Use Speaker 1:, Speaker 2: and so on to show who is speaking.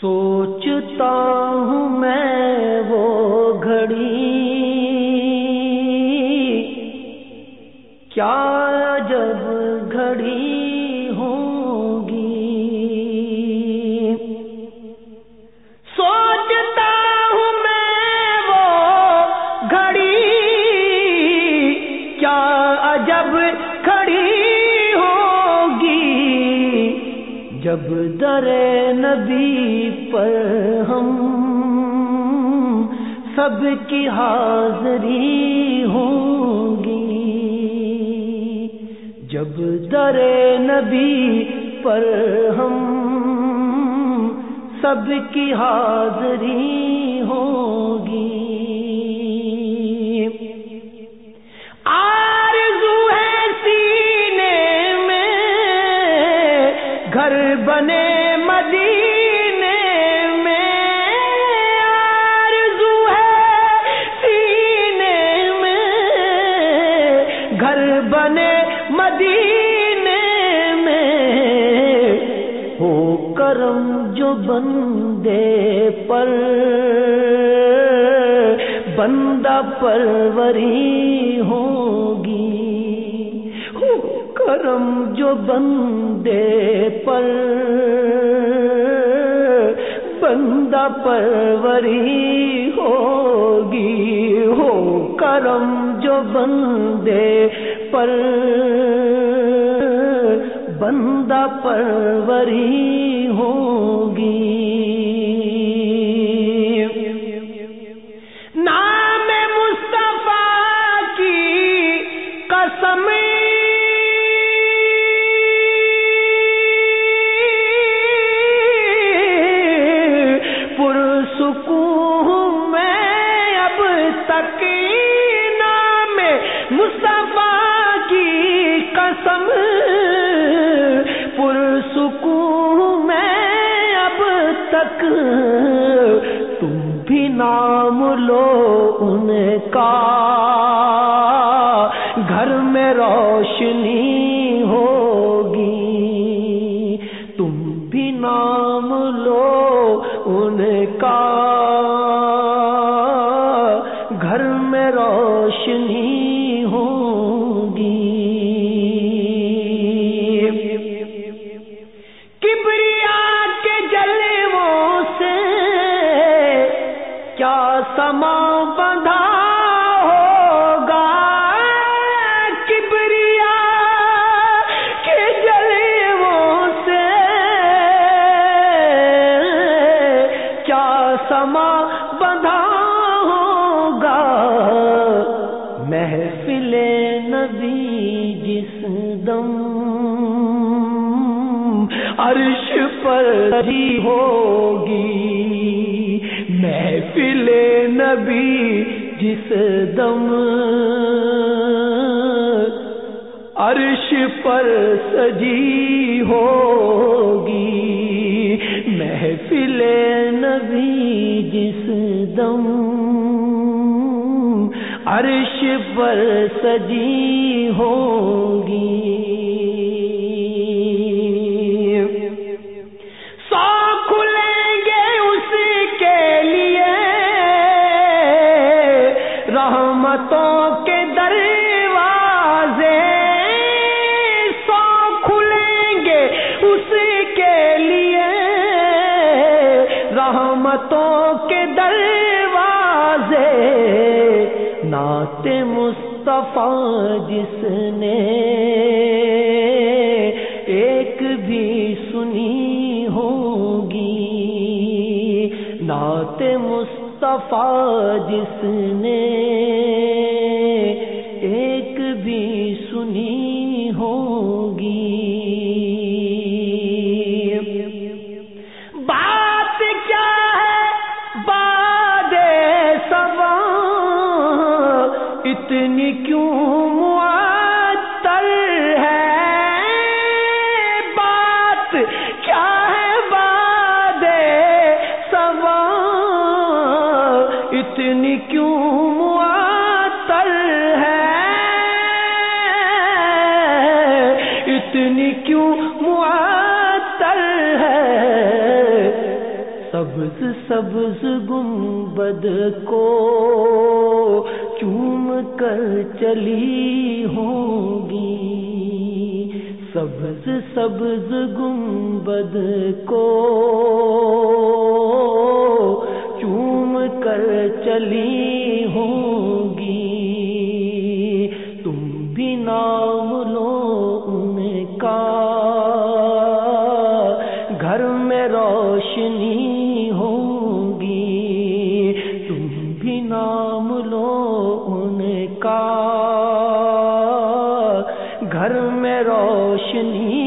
Speaker 1: سوچتا ہوں میں وہ گھڑی۔ کیا جب در نبی پر ہم سب کی حاضری ہوگی جب در نبی پر ہم سب کی حاضری کرم جو بندے پر، بندہ پروری ہوگی۔ کرم جو بندے پر، بندہ پروری ہوگی۔ ہو، کرم جو بندے پر، بندہ پروری مصطفیٰ کی قسم پرسکون میں اب تک تم بھی نام لو ان کا گھر میں روشنی ہوگی تم بھی نام لو سما بندھا ہوگا۔ محفل نبی جس دم عرش پر جی ہوگی۔ محفل نبی جس دم عرش پر سجی ہوگی۔ محفل نبی جس دم عرش پر سجی ہوگی۔ رحمتوں رحمتوں کے دروازے، نعت مصطفیٰ جس نے ایک بھی سنی ہوگی۔ نعت مصطفیٰ جس نے اتنی کیوں معطل ہے؟ بات کیا ہے باد سوا اتنی کیوں معطل ہے؟ اتنی کیوں معطل ہے؟ سبز سبز گنبد کو چوم کر چلی ہوں گی سبز سبز گنبد کو چوم کر چلی گھر میں روشنی